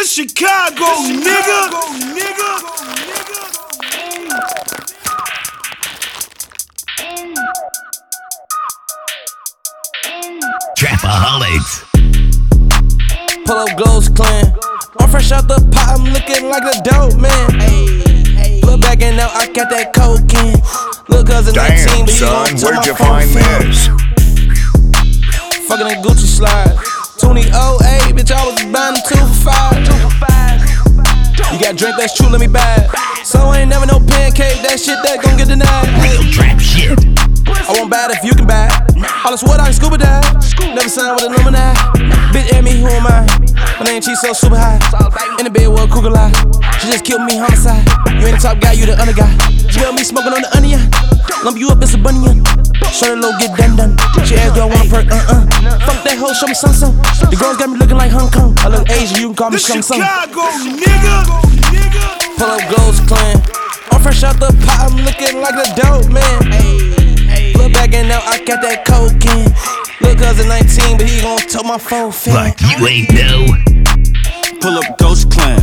This Chicago, nigga. nigga. Trapaholics. Pull up Ghost Clan. I'm fresh out the pot, I'm looking like a dope man. Look back and now I got that cocaine. Look, cousin Damn, 19, but he son, gon' tell where'd my you find this? Fucking in Gucci slide. 2008, bitch, I was drink that's true, let me buy it. So ain't never no pancake, that shit that gon' get denied. Real trap shit. I won't buy it if you can buy it. All this what I can scuba dive. Never signed with a Illuminati. Bitch, at me, who am I? My name cheese so super high. In the bed with a cougar lie. She just killed me homicide. You ain't the top guy, you the under guy. She got me smoking on the onion. Lump you up, it's a bunion. Show the low, get done done. She asked, do I want a perk? Uh uh. Fuck that hoe, show me some some. The girls got me looking like Hong Kong. I look Asian, you can call me Shang Tsung. Chicago, nigga. Nigga. Pull up Ghost Clan. I'm fresh out the pot, I'm looking like a dope man. Look back and now I got that cocaine. Look, cousin 19, but he gon' tell my phone fan. Like you ain't know. Pull up Ghost Clan.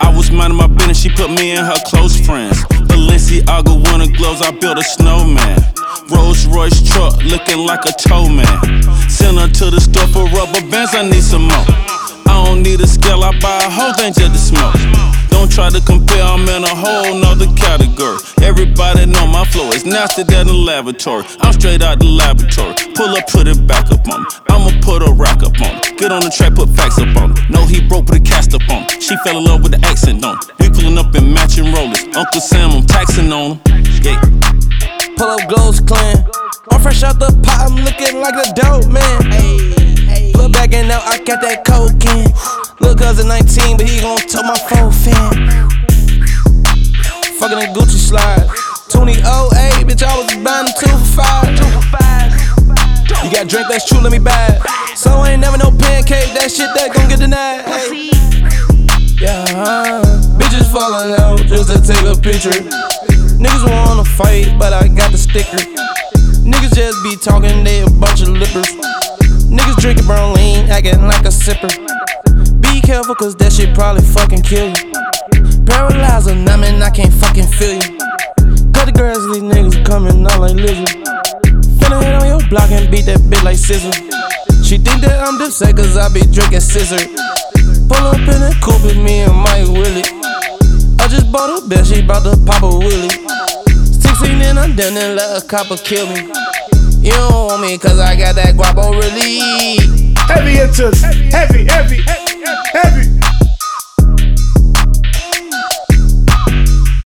I was minding my business, she put me in her close friends. Balenciaga winter gloves, I built a snowman. Rolls Royce truck looking like a tow man. Send her to the store for rubber bands, I need some more. I don't need a scale, I buy a whole thing just to smoke. Don't try to compare, I'm in a whole nother category. Everybody know my flow is nasty than the laboratory. I'm straight out the laboratory. Pull up, put it back up on me. I'ma put a rock up on it. Get on the track, put facts up on it. No, he broke, put a cast up on it. She fell in love with the accent on it. We pulling up in matching rollers. Uncle Sam, I'm taxing on him. Yeah. Pull up Ghost Clan. I'm fresh out the pot, I'm looking like a dope man. Look back and now I got that cocaine. Look, cousin 19, but he gon' tell my phone fan. In Gucci slide. 2008, bitch, I was buying them two for five. You got drink that's true, let me buy it. So ain't never no pancake, that shit that gon' get denied. Hey. Yeah, uh, bitches falling out just to take a picture. Niggas wanna fight, but I got the sticker. Niggas just be talking, they a bunch of lippers. Niggas drinking brown lean, acting like a sipper. Be careful, cause that shit probably fucking kill you. Paralyzer, numbing, I can't fucking feel you. Cut the grass, these niggas coming out like lizard. Finna hit on your block and beat that bitch like scissor. She think that I'm dipset cause I be drinking scissor. Pull up in a coupe with me and Mike Willie. I just bought a bitch, she bout to pop a willie. 16 and I'm done and let a copper kill me. You don't want me cause I got that guapo really. Heavy hitters. Heavy, heavy, heavy.